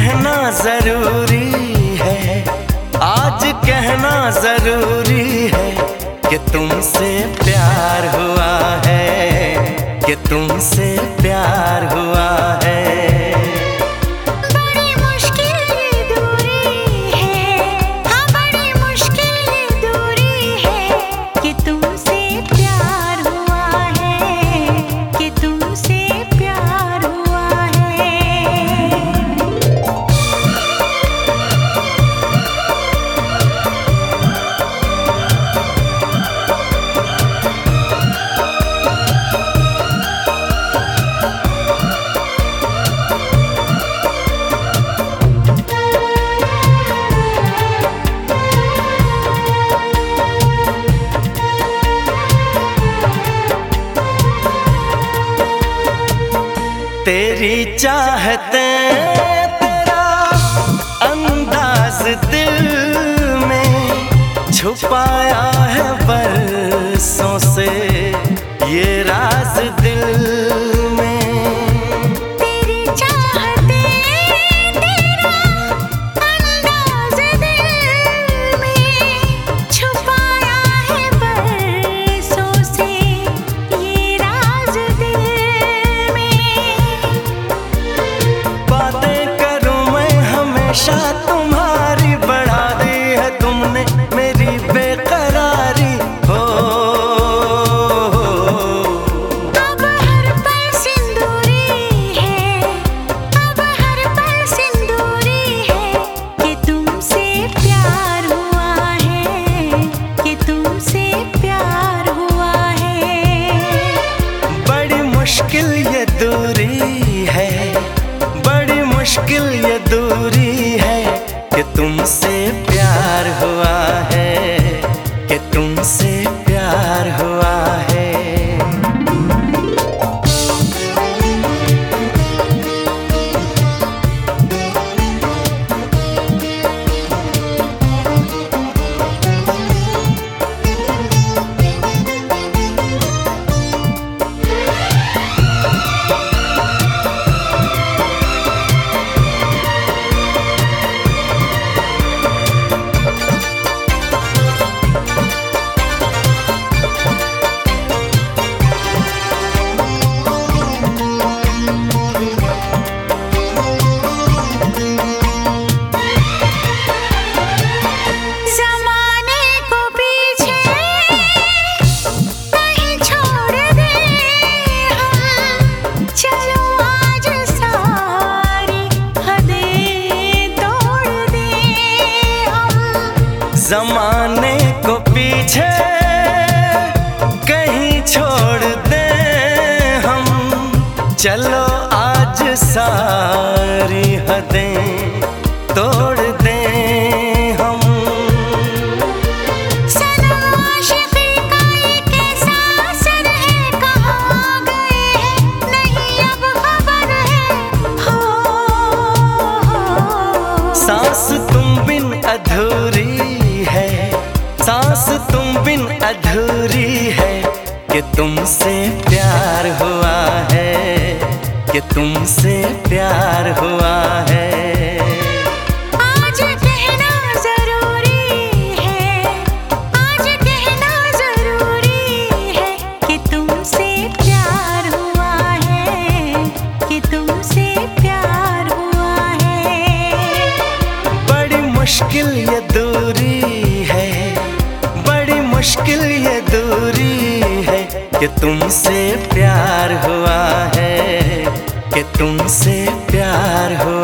कहना ज़रूरी है। आज कहना ज़रूरी है कि तुमसे प्यार हुआ है, कि तुमसे प्यार हुआ तेरी चाहते तेरा अंदाज दिल में छुपाया है बरसों तुमसे प्यार हुआ। जमाने को पीछे कहीं छोड़ दे हम। चलो आज सारी हदें तोड़ तुमसे प्यार हुआ है कि तुमसे प्यार हुआ कि तुमसे प्यार हुआ है कि तुमसे प्यार हुआ